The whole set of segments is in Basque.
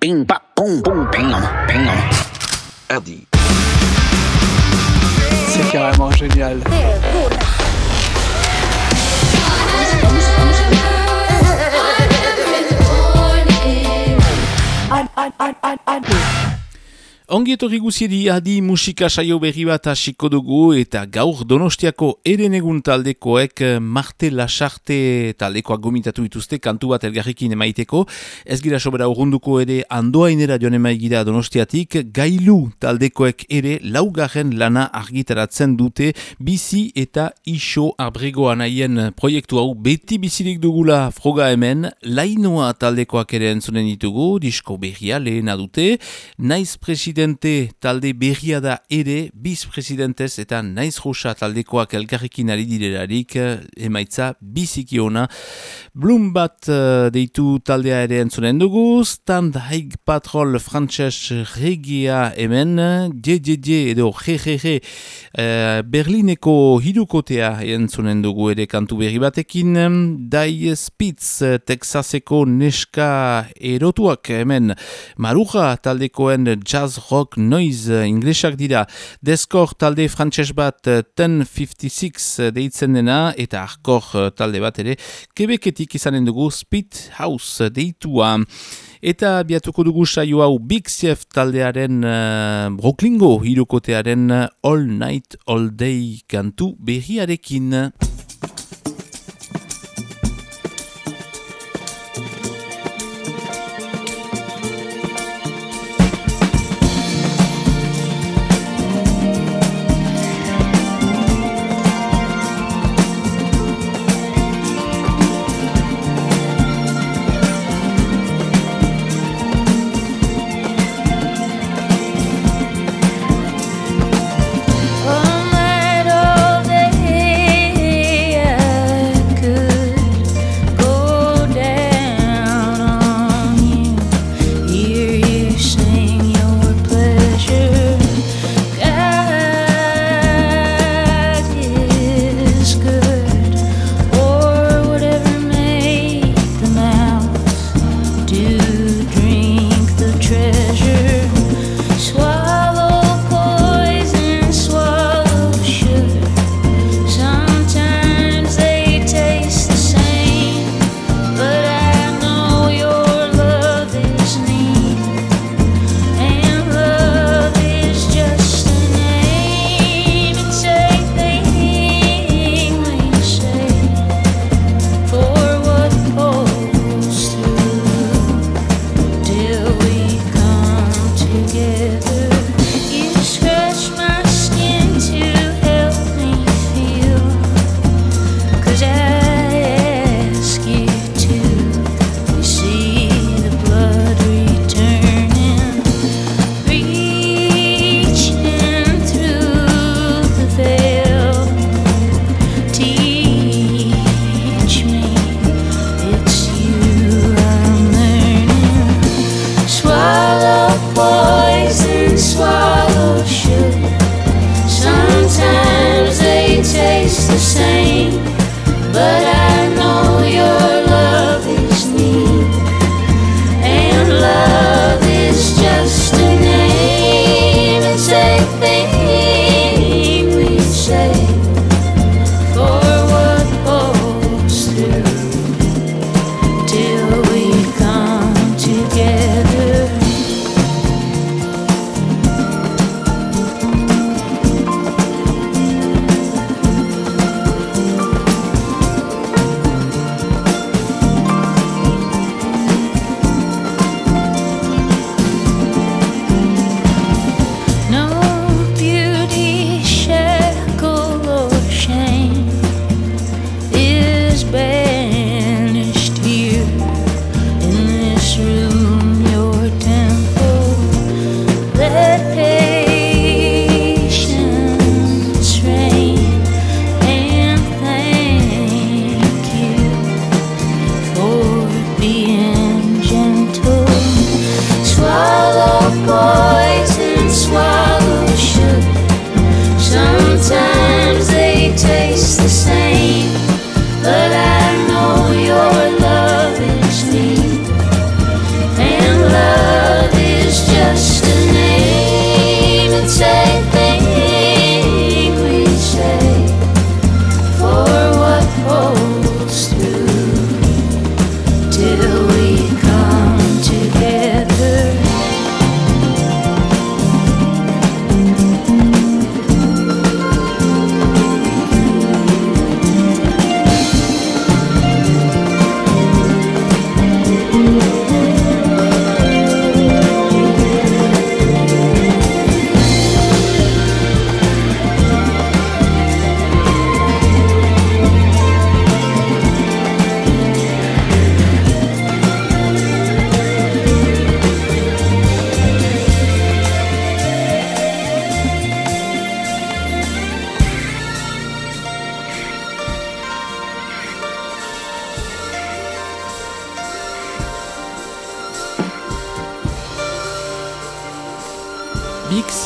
Bing, ba, boom, boom, bing, bing. Hardy. C'est carrément génial. Ongi etorri guziedi adi musika saio berri bat hasiko dugu eta gaur donostiako eren egun taldekoek eh, Marte Lasarte taldekoak gomitatu dituzte kantu bat elgarrikin emaiteko. Ez gira sobera urrunduko ere andoainera joan emaigira donostiatik. Gailu taldekoek ere laugarren lana argitaratzen dute bizi eta iso abregoa nahien proiektu hau. Beti bizirik dugula froga hemen. Lainoa taldekoak ere entzunen ditugu disko berria lehena dute. Naiz presidente presidente talde berria da ere, biz presidentez eta naiz rosa taldekoak elkarrekin ari direlarik, emaitza biziki ona. Blum bat uh, deitu taldea ere entzunen dugu, stand haig patrol frantxez regia hemen, je edo je uh, Berlineko hirukotea entzunen dugu ere kantu berri batekin, dai spitz Texaseko neska erotuak hemen, maruja taldekoen jazz rock noise uh, inglesak dira. Deskor talde frantses bat 1056 uh, uh, deitzen dena eta arkor talde bat ere kebeketik izanen dugu Speed House deitua. Eta biatuko dugu saio hau Big Chef taldearen uh, Brooklingo hirukotearen All Night All Day kantu berriarekin.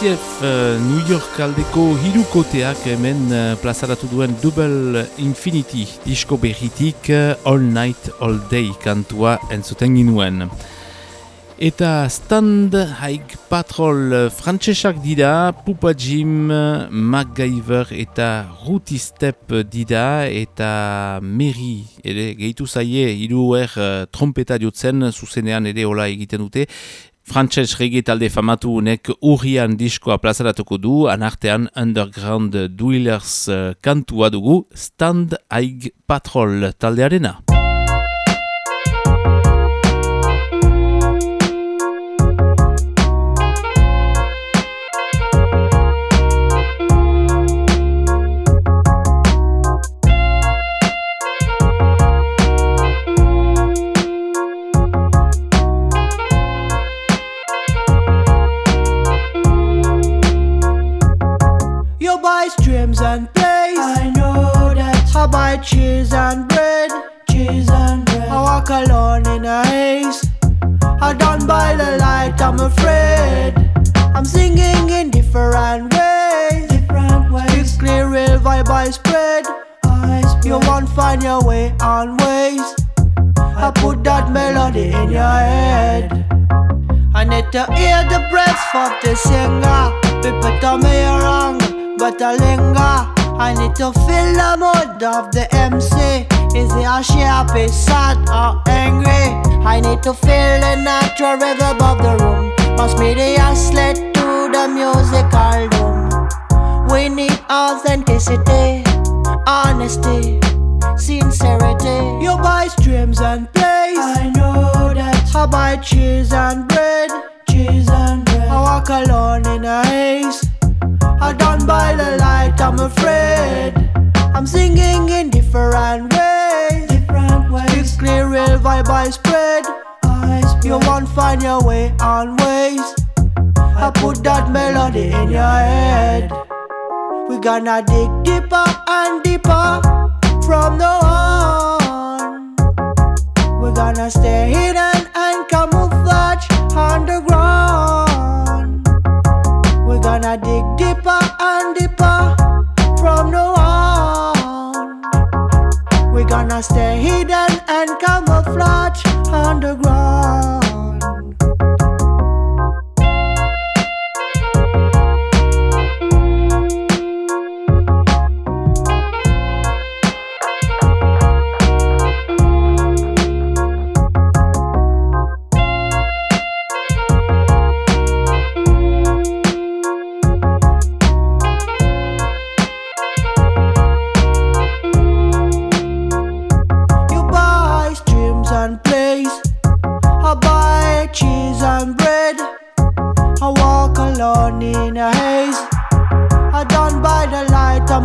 Big CF uh, New York aldeko hirukoteak hemen uh, plazaratu duen Double Infinity disko berritik uh, All Night All Day kantua entzuten ginuen. Eta Stand High Patrol frantsesak dira, Pupa Jim, MacGyver eta Ruti Step dira, eta Mary, ere, gehitu zaie, hiru er trompeta jotzen, zuzenean ere hola egiten dute, Frantses regi talde famatu unek urrian diskoa plazaratuko du, anartean Underground Dwellers uh, kantua dugu Stand Aig Patrol taldearena. Buy cheese and bread. Cheese and bread. I walk alone in a haze. I don't buy the light, I'm afraid. I'm singing in different ways. Different ways. Strictly real vibe I spread. I spread. You won't find your way on ways. I put that melody in your head. I need to hear the breath of the singer. People tell me you're wrong but I linger. I need to feel the mood of the MC. Is he a happy, sad, or angry? I need to feel the natural rhythm of the room. Must be the sled to the musical room. We need authenticity, honesty, sincerity. You buy streams and plays. I know that. I buy cheese and bread. Cheese and bread. I walk alone in a haze. I don't buy the light, I'm afraid. I'm singing in different ways. Different ways. Strictly real vibe I spread. I spread. You won't find your way on ways. I put that melody in your head. We gonna dig deeper and deeper from now on. We're gonna stay hidden gonna stay hidden and camouflage underground.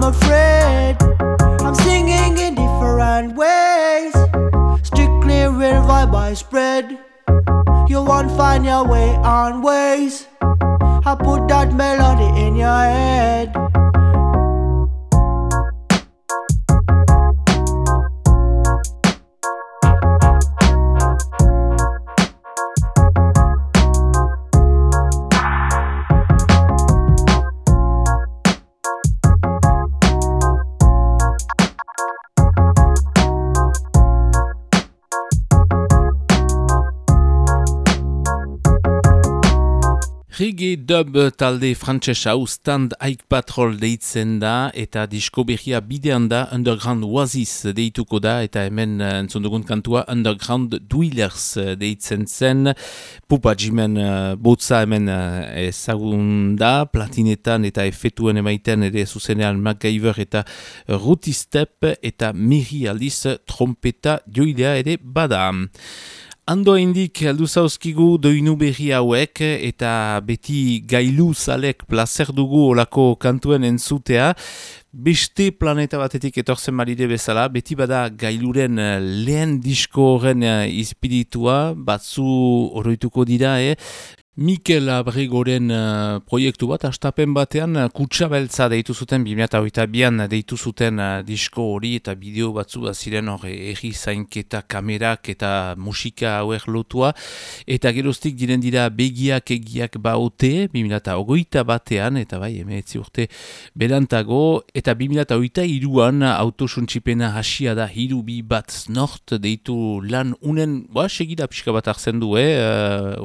I'm afraid. I'm singing in different ways. Strictly real vibe I spread. You won't find your way on ways. I put that melody in your head. Dub talde frantsesa stand Ike Patrol deitzen da eta disko behia bidean da Underground Oasis deituko da eta hemen eh, entzondugun kantua Underground Dwellers deitzen zen Pupa Jimen uh, botza hemen uh, ezagun da platinetan eta efetuen emaiten ere zuzenean MacGyver eta Ruti Step eta Miri aldiz trompeta joidea ere bada. Ando indik aldu zauzkigu doinu berri hauek eta beti gailu zalek placer dugu olako kantuen entzutea. Beste planeta batetik etorzen maride bezala, beti bada gailuren eh, lehen disko horren eh, izpiritua, batzu oroituko dira, eh? Mikel Abregoren uh, proiektu bat, astapen batean, uh, kutsa beltza deitu zuten, 2008an deitu zuten uh, disko hori eta bideo batzu bat ziren hori erri zainketa kamerak eta musika hauek lotua, eta geroztik diren dira begiak egiak baute, 2008 batean, eta bai, emeetzi urte berantago, eta 2008 iruan autosuntxipena hasia da hiru bi bat nort deitu lan unen, ba, segida pixka bat arzen du, eh, uh,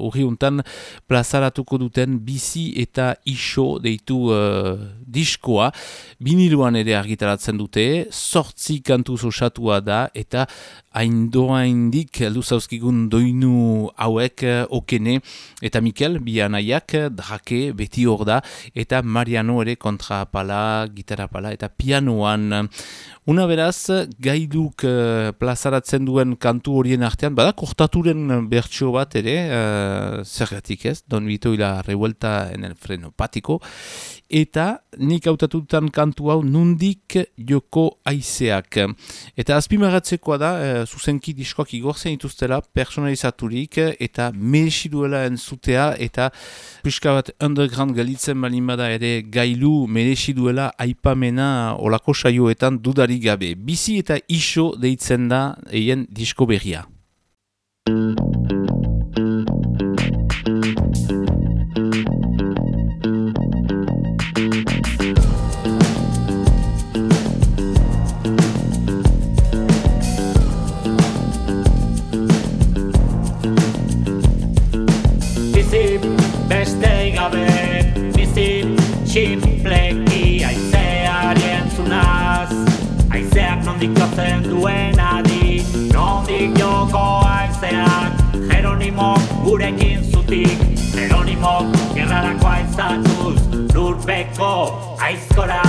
plazaratuko duten bizi eta iso deitu uh, diskoa. Biniluan ere argitaratzen dute, sortzi kantu osatua da eta haindoa indik zauzkigun doinu hauek uh, okene. Eta Mikel, bi anaiak, drake, beti hor da, eta Mariano ere kontra pala, gitarra pala eta pianoan. Una beraz, gailuk uh, plazaratzen duen kantu horien artean, bada kortaturen bertso bat ere, uh, zergatik ez, Don Vito ila revuelta en el freno patiko, eta nik hautatutan kantu hau nundik joko aizeak. Eta azpimagatzekoa da, uh, zuzenki diskoak igorzen ituztela personalizaturik eta merexi duela entzutea eta pixka bat underground galitzen balimada ere gailu merexi duela aipamena olako saioetan dudari gabe. Bizi eta iso deitzen da eien disko berria. Jotzen duen adi Nondik joko aizeak Jeronimo gurekin zutik. Jeronimo gerrarako aizatuz Lurpeko aizkora.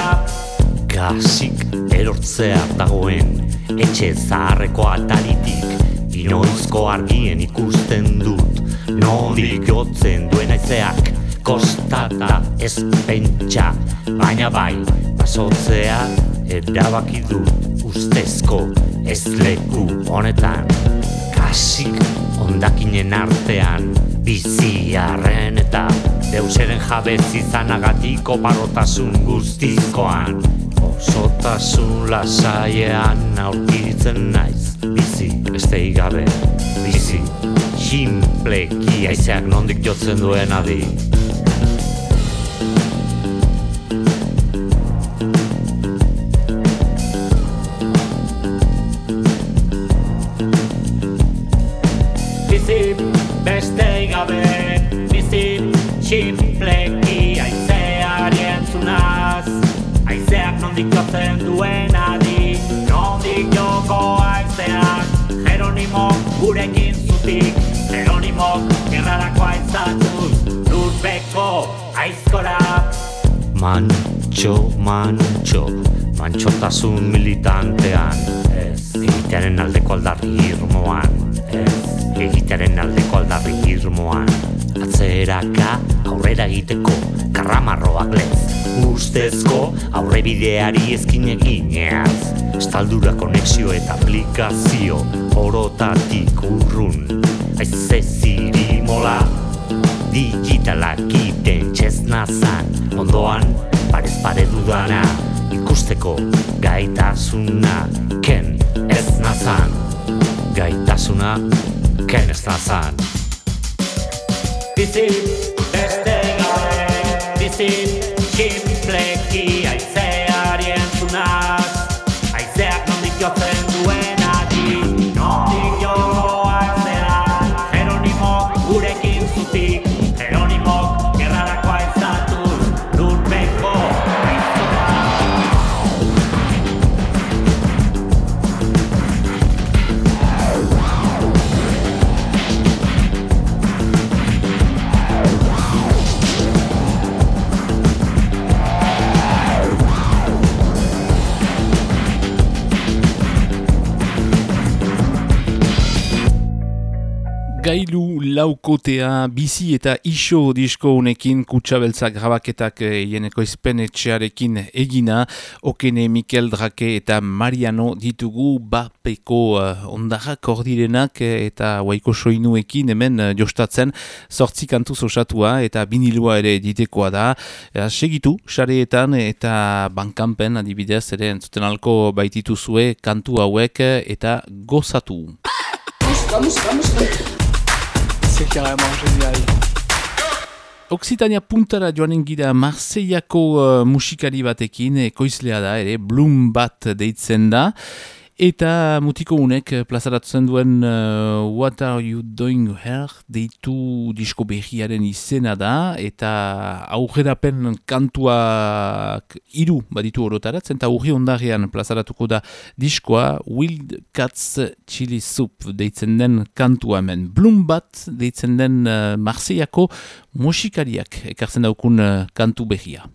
Gasik erortzea dagoen Etxe zaharreko atalitik Inoizko argien ikusten dut Nondik jotzen duen aizeak Kostata ez pentsa Baina bai, basotzea erabaki dut ustezko ez leku honetan. Kasik ondakinen artean biziarren eta deuseren jabez izanagatiko parotasun guztizkoan. Osotasun lasaiean aurkitzen naiz bizi beste igabe bizi. Simpleki aizeak nondik jotzen duen adi Mantxotasun militantean. Ez. Egitearen aldeko aldarri irmoan. Ez. Egitearen aldeko aldarri irmoan. Atzeraka aurrera egiteko karramarroak lez. Ustezko aurre bideari ezkin egineaz Estaldura konexio eta aplikazio orotatik urrun. Aize ziri mola digitalak iten txeznazan Ondoan parez pare dudana ikusteko gaitasuna ken ez nazan. Gaitasuna ken ez nazan. Bizi, beste laukotea bizi eta iso disko unekin kutsabeltza grabaketak jeneko eh, izpenetxearekin egina okene Mikel Drake eta Mariano ditugu bapeko uh, ondarrak ordirenak eh, eta waiko soinuekin hemen uh, jostatzen sortzi kantu osatua eta binilua ere ditekoa da. Uh, segitu xareetan eta bankampen adibidez ere entzuten alko baitituzue kantu hauek eta gozatu. Musika, musika, musika c'est carrément génial. Occitania puntara joanen gira Marseillako uh, musikari batekin, ekoizlea da, ere, Bloom bat deitzen da. Eta mutiko unek eh, plazaratzen duen uh, What Are You Doing Here deitu disko behiaren izena da eta aurrerapen kantuak iru baditu horotaratzen eta aurri ondarean plazaratuko da diskoa Wild Cats Chili Soup deitzen den kantua hemen. Bloom bat deitzen den uh, Marseillako musikariak ekartzen daukun uh, kantu behia.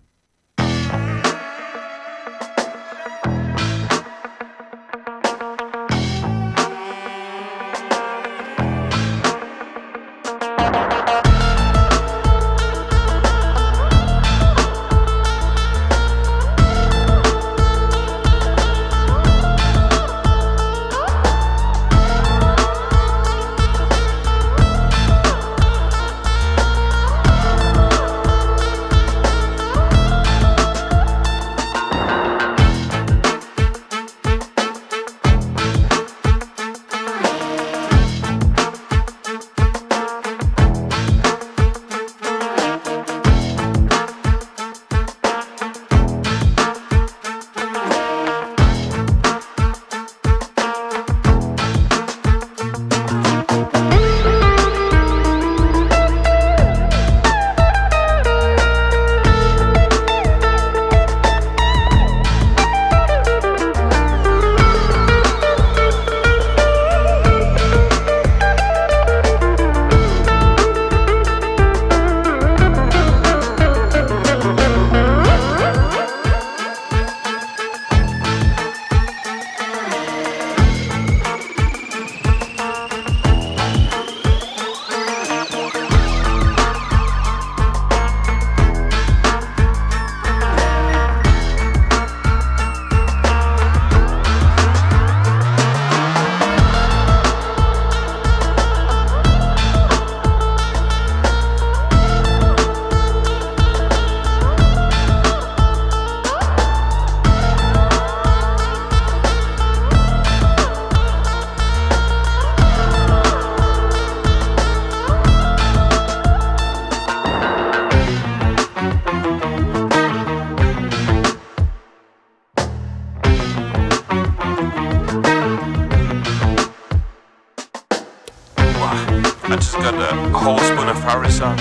I just got a whole spoon of harissa.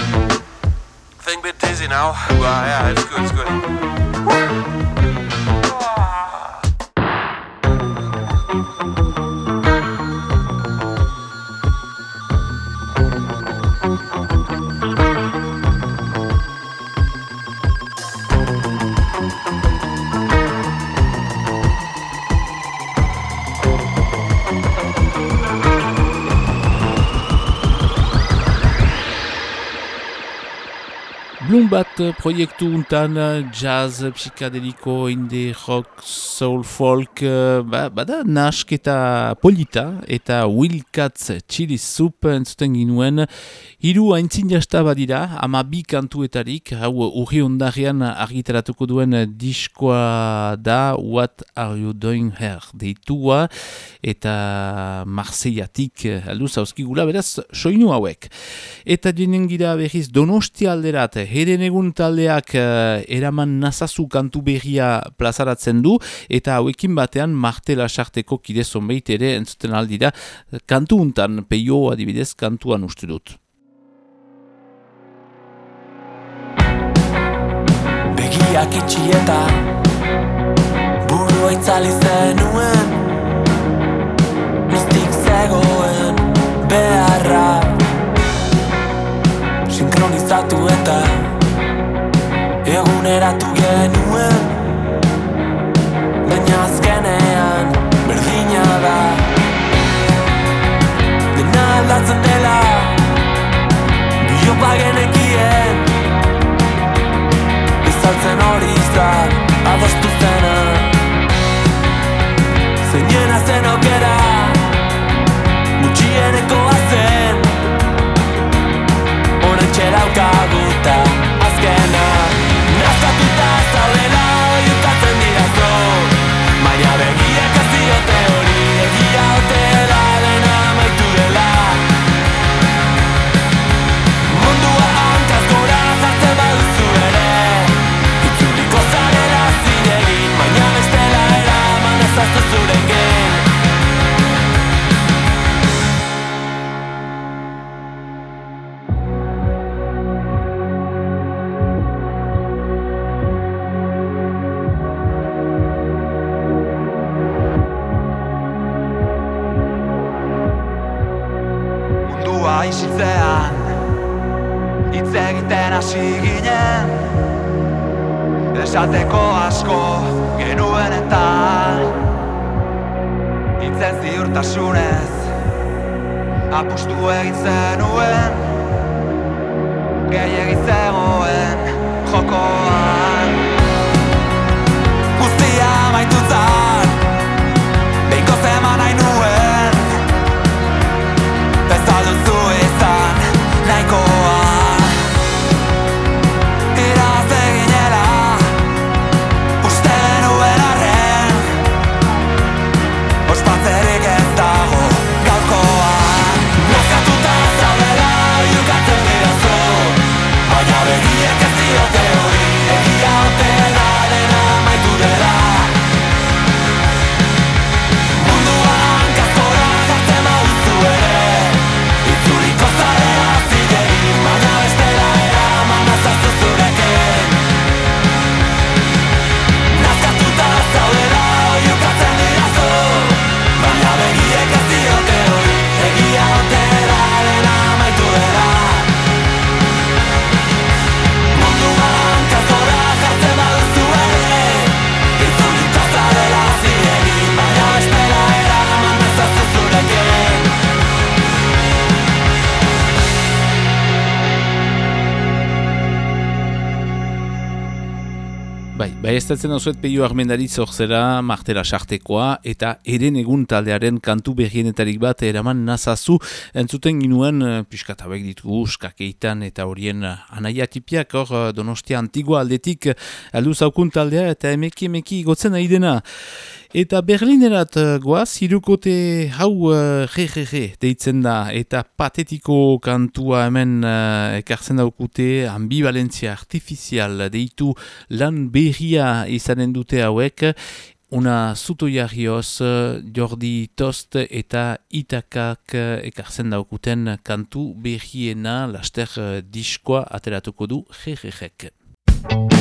Think a bit dizzy now, Well, yeah, it's good, it's good. Bat proiektu untan jazz, psikadeliko, indie, rock, soul, folk, ba, bada nask eta polita eta Wilkatz Chili Soup entzuten ginuen hiru haintzin jasta badira, ama bi kantuetarik, hau urri ondarean argitaratuko duen diskoa da What Are You Doing Here deitua eta Marseillatik aldu zauzkigula beraz soinu hauek. Eta dinen gira berriz donostia alderat, heren egun taldeak uh, eraman nazazu kantu berria plazaratzen du, eta hauekin batean martela sarteko kide zonbeit ere entzuten aldira kantu untan, peio adibidez kantuan uste dut. Begiak itxieta Buru aitzali zenuen. Niztik zegoen beharra. Sinkronizatu eta eguneratu genuen Baina azkenean berdina da. Dena aldatzen dela Jopa genekien. Izaltzen hori izan Adostu zena. Zeinena zen aukera Gutxieneko azen Horen txeraukaguta Esateko asko genuen eta Hitzen ziurtasunez Apustu egin zenuen Ez datzen osuet peio armendaritz zela martela sartekoa eta eren egun taldearen kantu berrienetarik bat eraman nazazu entzuten ginuen eh, piskatabek ditugu skakeitan eta horien eh, anaia tipiak hor eh, donostia antigua aldetik aldu zaukun taldea eta emeki emeki gotzen nahi dena. Eta Berlinerat uh, goaz, hirukote hau uh, deitzen da, eta patetiko kantua hemen uh, ekartzen daukute ambivalentzia artifizial deitu lan berria izanen dute hauek, una zuto jarrioz Jordi Tost eta Itakak ekartzen daukuten kantu berriena laster diskoa ateratuko du re,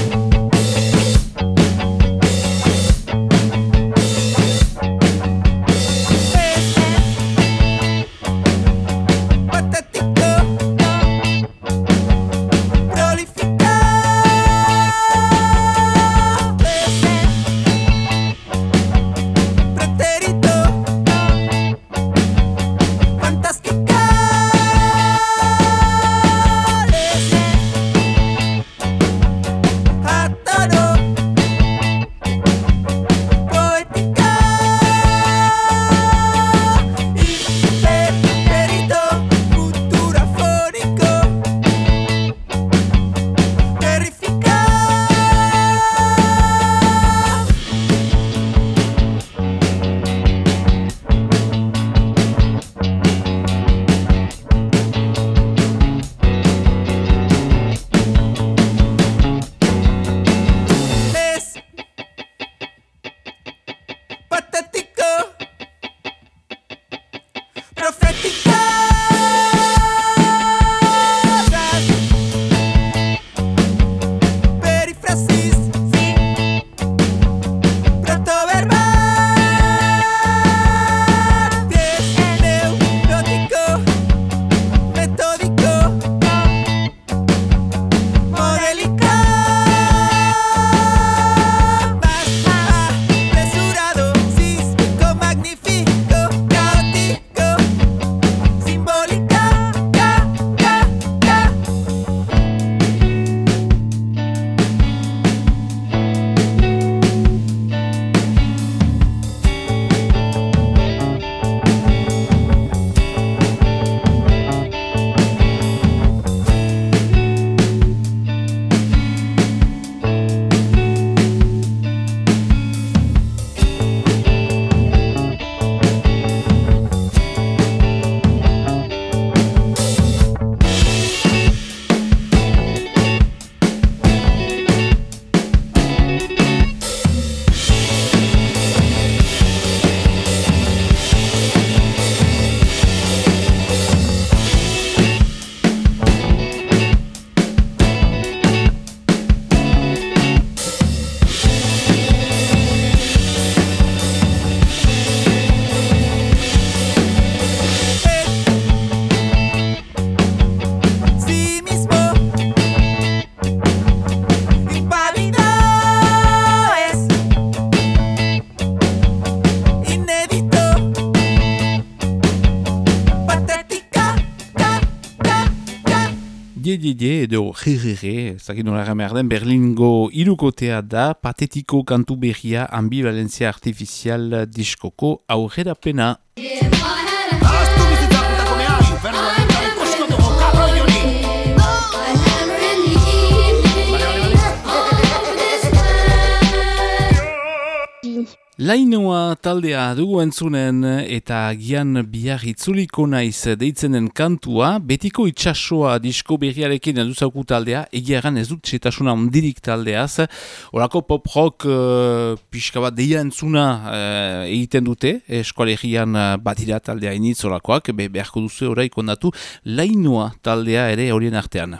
Yeye edo Ririre, zaki nola den Berlingo irukotea da patetiko kantu berria ambivalentzia artifizial diskoko aurrera pena. Lainoa taldea dugu entzunen eta gian bihar itzuliko naiz deitzenen kantua, betiko itxasoa disko berriarekin eduzauku taldea, egiaran ez dut setasuna ondirik taldeaz, orako pop rock uh, pixka bat deia entzuna uh, egiten dute, eskualegian uh, batira taldea initz orakoak, be, beharko duzu oraik ondatu, lainoa taldea ere horien artean.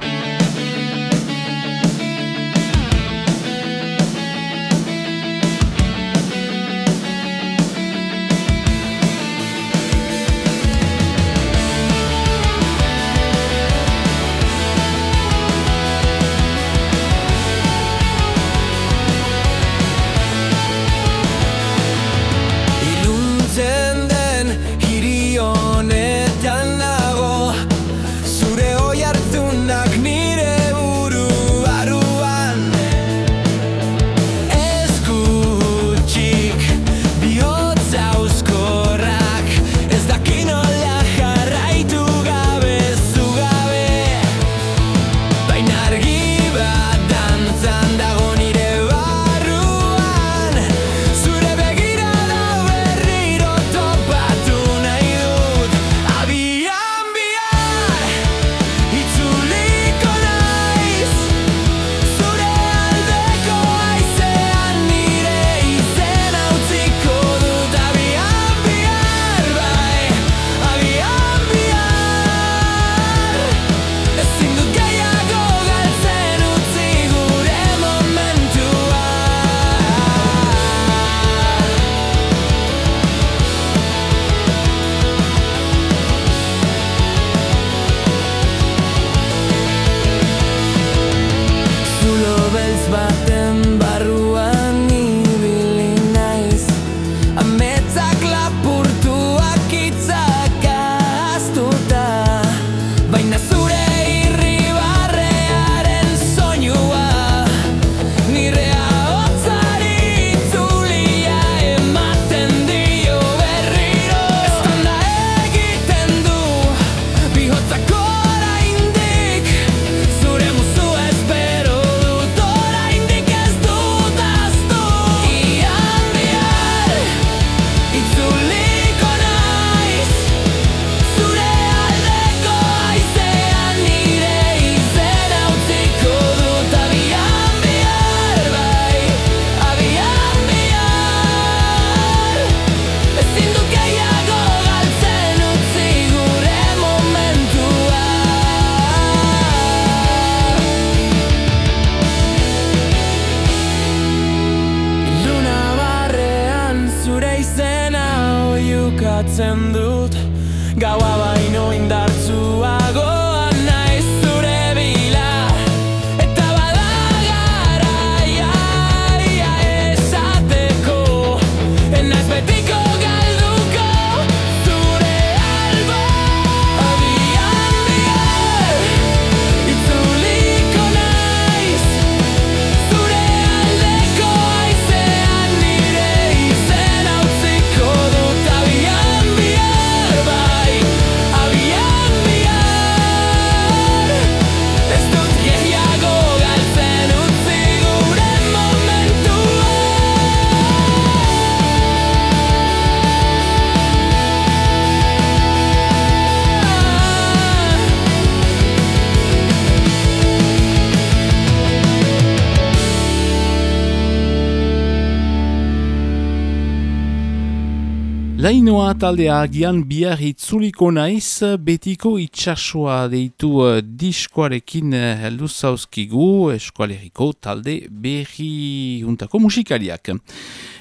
Taldea agian bihar itzuliko naiz, betiko itxasua deitu uh, diskoarekin uh, heldu zauzkigu eskualeriko talde berri juntako musikariak.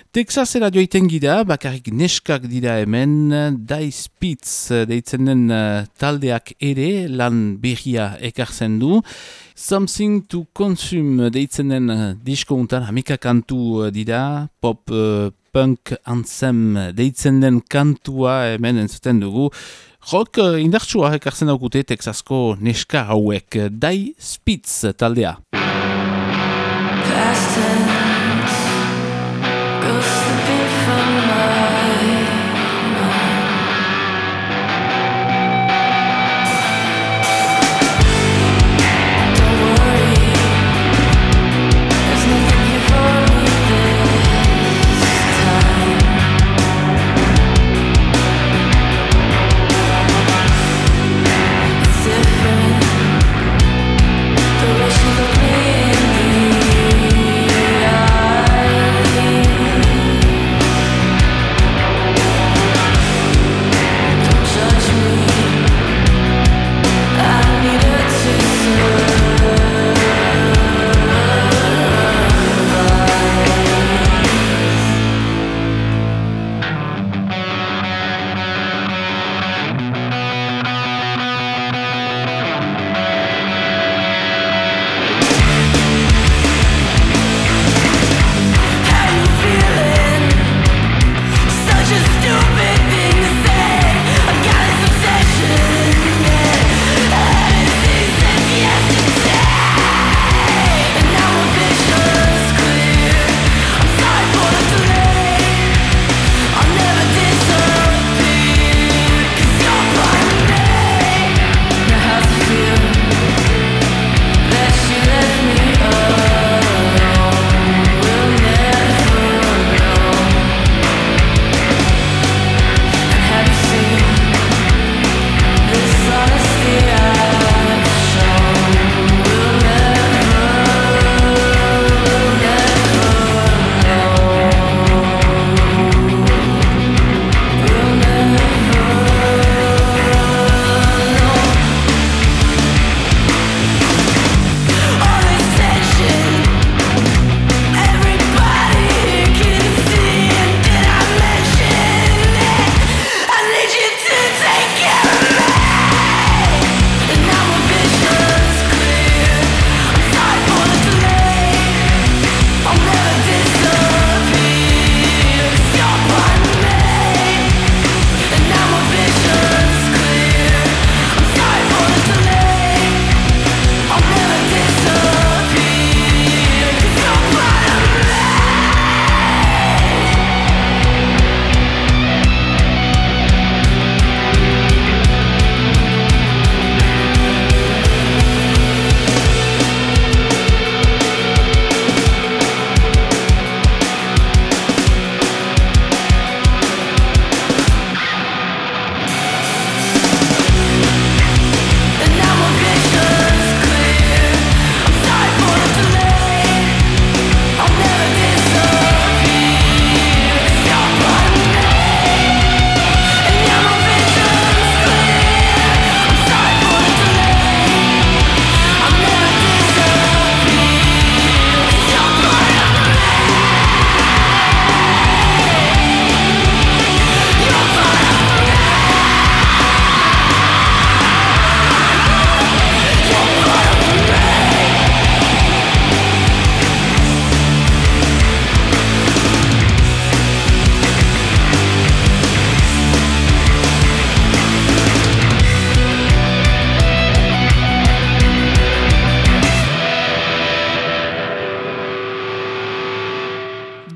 Texasera joiten gira, bakarrik neskak dira hemen, Dice Spitz deitzen den uh, taldeak ere lan berria ekartzen du. Something to Consume deitzen den uh, disko untan, hamika kantu dira, pop punk antzem deitzen den kantua hemen entzuten dugu Rock uh, indartsua ekartzen daukute Texasko neska hauek. Dai Spitz taldea.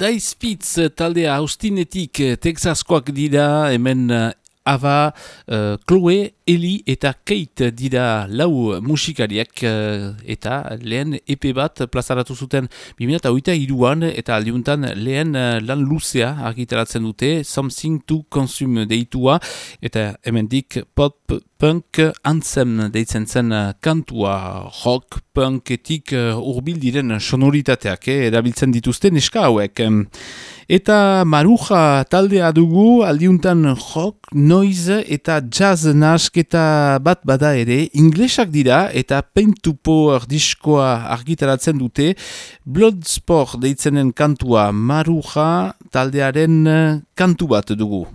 Spitz taldea austinetik eh, Texaskoak dira hemen eh, Ava, uh, Chloe, Eli eta Kate dira lau musikariak eta lehen EP bat plazaratu zuten 2008 iruan eta aldiuntan lehen lan luzea argitaratzen dute Something to Consume deitua eta hemen dik pop punk anthem deitzen zen kantua rock punketik urbil diren sonoritateak eh, erabiltzen dituzte neska hauek. Eta maruja taldea dugu aldiuntan rock, noise eta jazz nasketa bat bada ere inglesak dira eta Power diskoa argitaratzen dute Bloodsport deitzenen kantua maruja taldearen kantu bat dugu.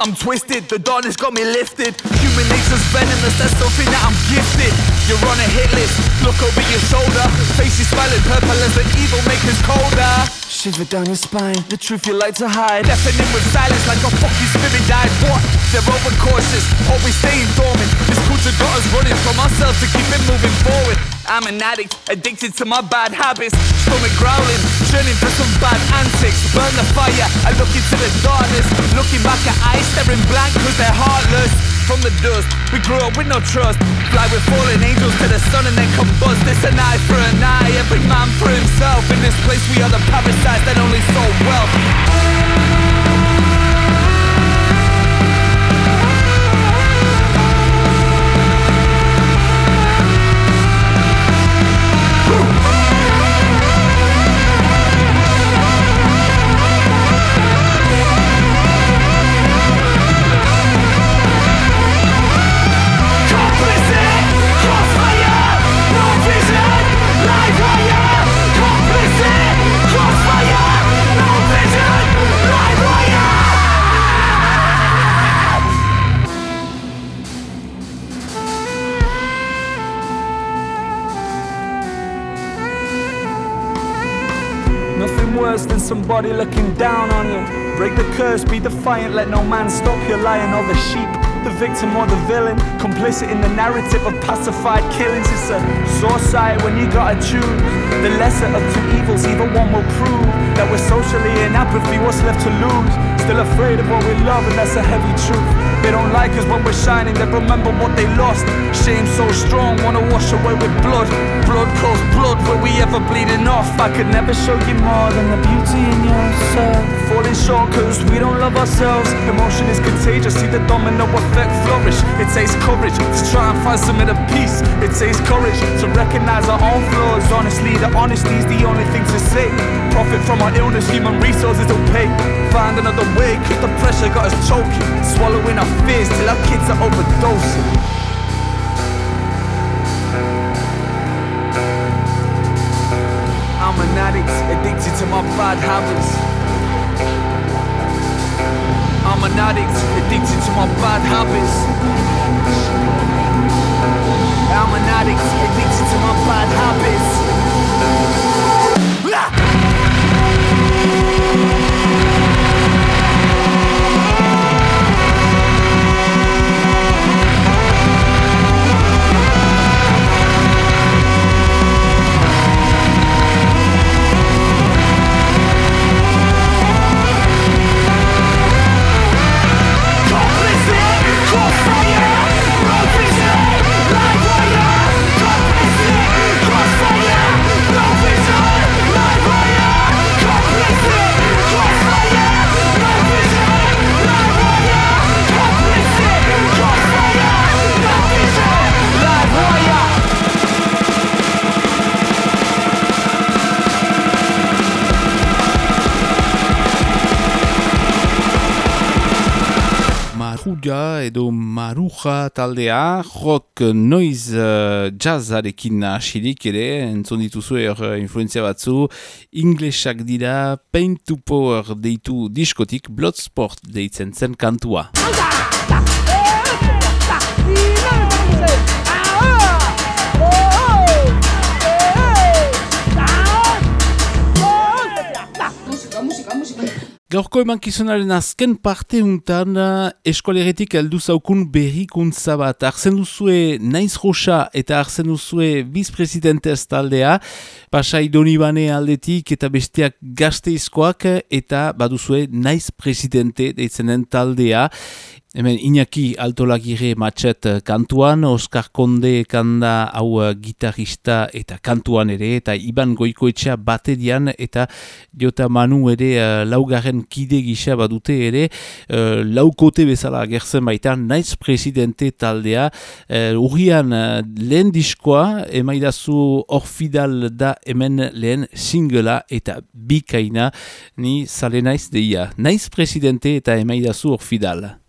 I'm twisted, the darkness got me lifted. Human nature's venomous, there's something that I'm gifted. You're on a hit list, look over your shoulder. Face is smiling purple as the evil makers colder. Shiver down your spine, the truth you like to hide. Deafening with silence like a fucking spirit died. What? They're overcautious, always staying dormant. This culture got us running from ourselves to keep it moving forward. I'm an addict, addicted to my bad habits. Stomach growling, churning for some bad antics. Burn the fire, I look into the darkness. Looking back at eyes staring blank cause they're heartless. From the dust, we grew up with no trust. Fly with fallen angels to the sun and then combust. This an eye for an eye, every man for himself. In this place, we are the parasites that only sow wealth. Somebody looking down on you. Break the curse, be defiant, let no man stop you. lying or the sheep, the victim or the villain. Complicit in the narrative of pacified killings. It's a sight when you gotta choose. The lesser of two evils, either one will prove that we're socially in apathy, what's left to lose? Still afraid of what we love, and that's a heavy truth. They don't like us when we're shining, they remember what they lost. Shame so strong, wanna wash away with blood. Blood calls blood, were we ever bleeding off? I could never show you more than the beauty in yourself. Falling short cause we don't love ourselves. Emotion is contagious, see the domino effect flourish. It takes courage to try and find some inner peace. It takes courage to recognize our own flaws. Honestly, the honesty is the only thing to say. Profit from our illness, human resources pay. Find another way, cause the pressure got us choking. Swallowing our fears till our kids are overdosing. I'm an addict, addicted to my bad habits. I'm an addict, addicted to my bad habits. I'm an addict, addicted to my bad habits. Maruja taldea, rock noiz uh, jazzarekin asirik ere, entzun dituzu er influenzia batzu, inglesak dira Paint to Power deitu diskotik, Bloodsport deitzen zen kantua. Gaurko emankizunaren azken parte untan eskoleretik heldu zaukun berrikuntza bat. Arzen duzue naiz rosa eta arzen duzue bizpresidentez taldea, pasai donibane aldetik eta besteak gazteizkoak eta baduzue naiz presidente deitzenen taldea. Hemen Iñaki Altolagire matxet kantuan, Oskar Konde kanda hau uh, gitarista eta kantuan ere, eta Iban Goikoetxea baterian, eta Jota Manu ere uh, laugarren kide gisa badute ere, uh, laukote bezala agertzen baita, naiz presidente taldea, uh, urrian uh, lehen diskoa, emaidazu orfidal da hemen lehen singela eta bikaina, ni sale naiz deia. Naiz presidente eta emaidazu orfidal.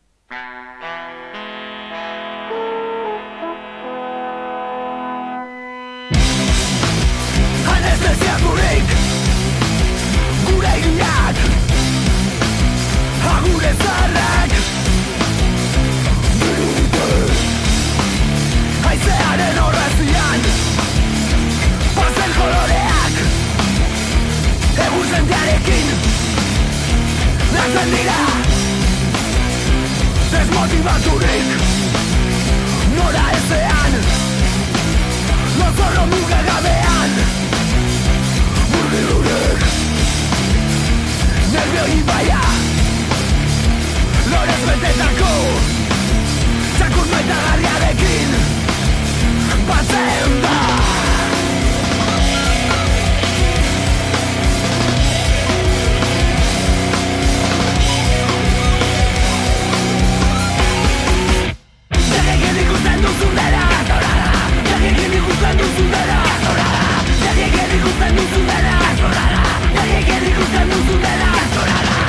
Galtzen dira Desmotibaturik Nora ezean. Lozorro muga gabean. Burgilurik Nervio ibaia. Lorez betetako Txakur maita garriarekin Batzen da Ikusten duzun dela Berrekin ikusten duzun dela Berrekin ikusten duzun dela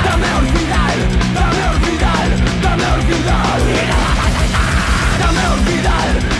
Dame olvidar, dame olvidar, dame olvidar Dame olvidar, dame olvidar,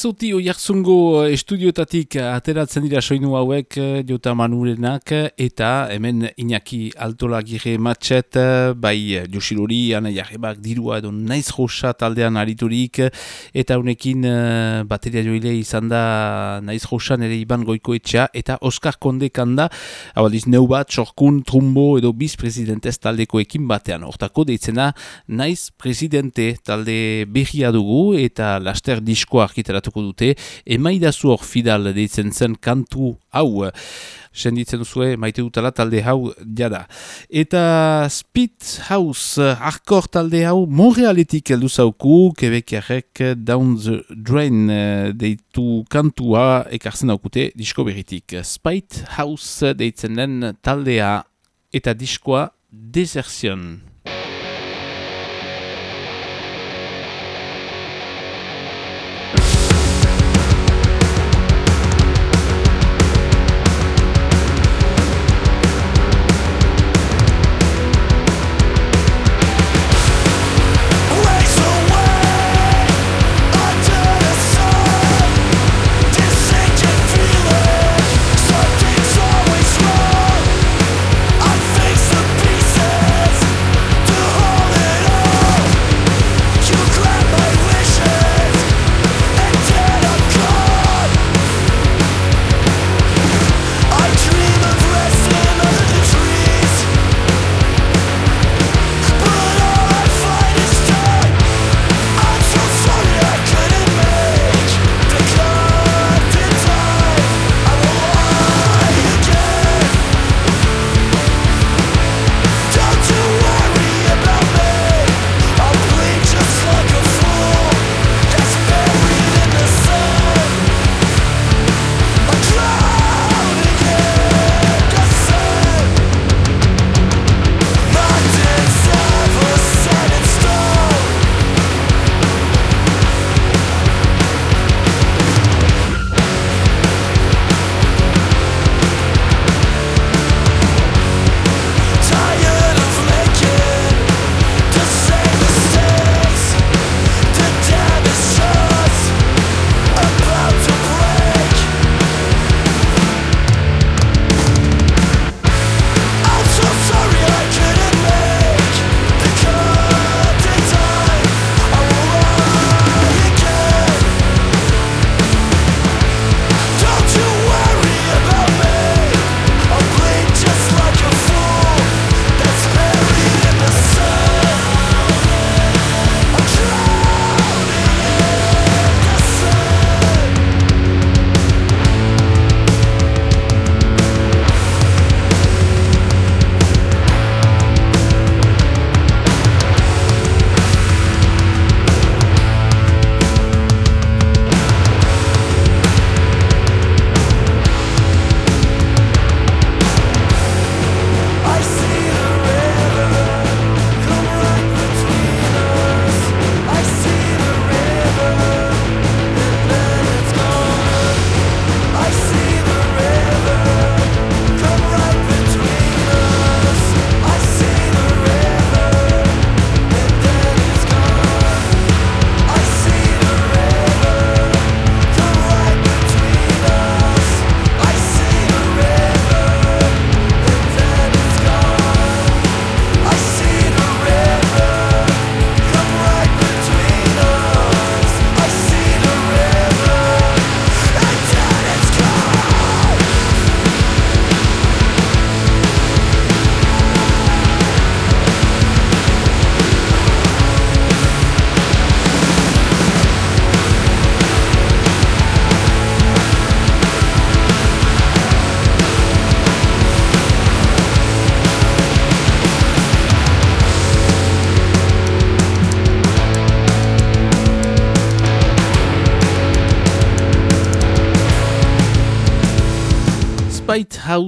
Lesoti oiarzungo estudiotatik ateratzen dira soinu hauek eh, Jota Manurenak eta hemen Iñaki Altolagire matxet bai Josilori, Ana Jarrebak, Dirua edo Naiz Rosa taldean ariturik eta honekin eh, bateria joile izan da Naiz Rosa nere Iban Goikoetxea eta Oskar Kondekan da hau aldiz neu bat, sorkun, trumbo edo biz presidentez taldekoekin batean. Hortako deitzena Naiz presidente talde berria dugu eta laster diskoa arkitaratuko dute emaidazu hor fidal deitzen zen kantu hau senditzen duzue maite dutala talde hau jada. Eta Speed House arkor talde hau Montrealetik heldu zauku Quebeciarek Down the Drain eh, deitu kantua ekartzen daukute disko berritik. Speed House deitzen den taldea eta diskoa Desertion.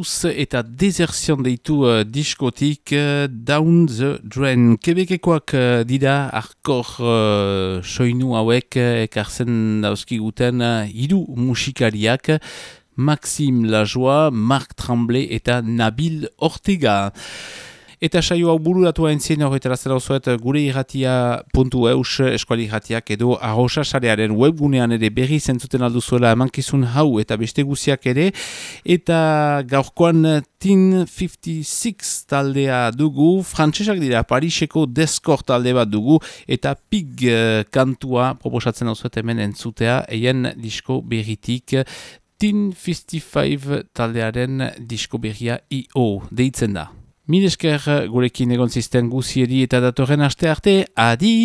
House eta Desertion deitu uh, diskotik uh, Down the Drain. Kebekekoak uh, dira arkor uh, soinu hauek ekartzen dauzkiguten uh, iru musikariak Maxime Lajoie, Marc Tremblay eta Nabil Ortega. Eta saio hau bururatu entzien horretara zera osoet gure irratia puntu eus eskuali irratiak edo arrosa sarearen webgunean ere berri zentzuten alduzuela emankizun hau eta beste guziak ere. Eta gaurkoan Teen 56 taldea dugu, frantsesak dira Pariseko Deskor talde bat dugu eta Pig uh, kantua proposatzen hau hemen entzutea eien disko berritik. Teen 55 taldearen disko berria I.O. deitzen da. Mil esker gurekin egon zisten guzieri eta datorren aste arte, adi!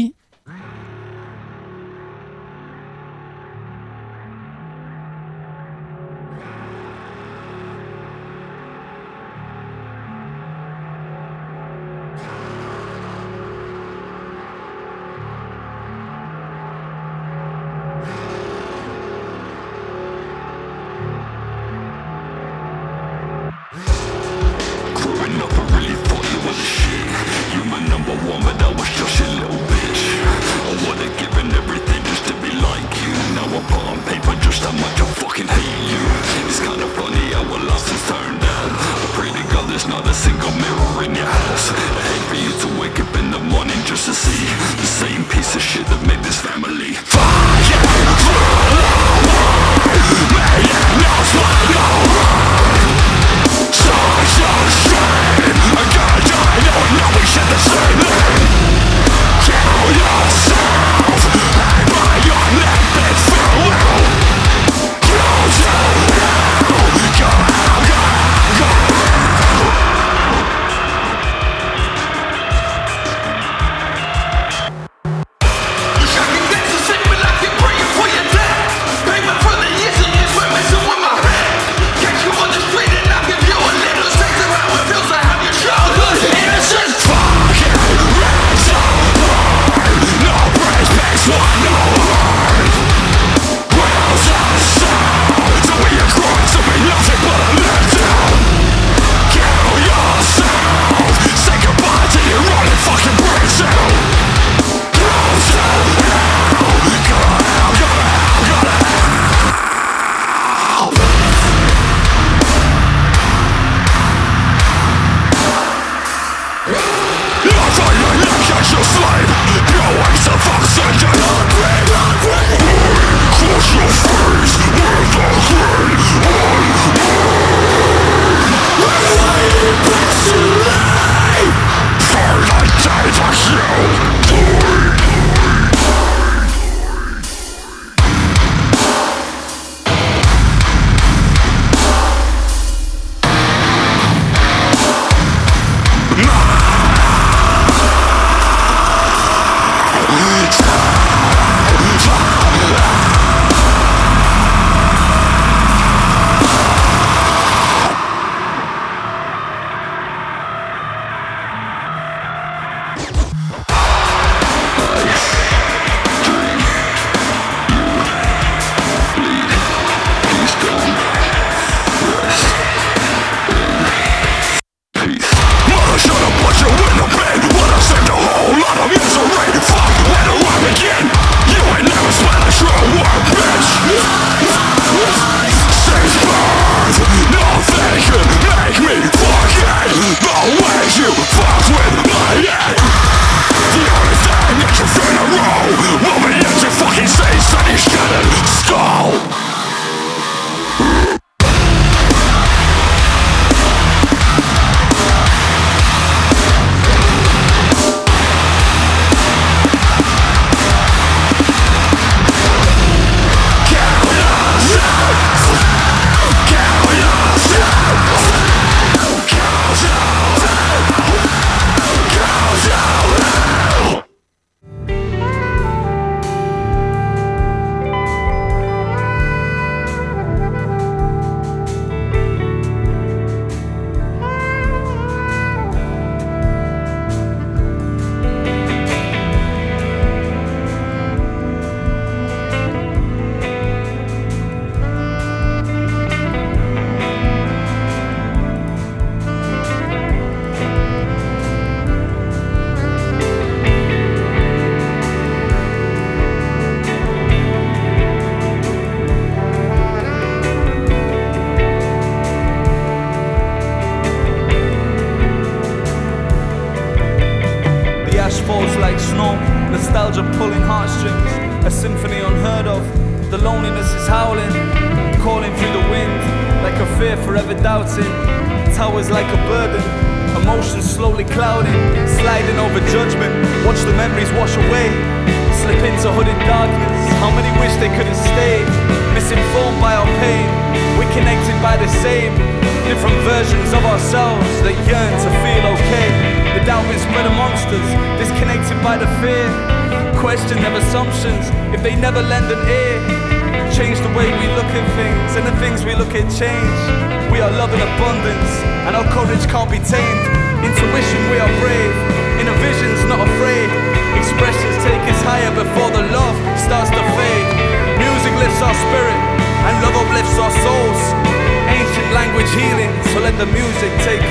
The music take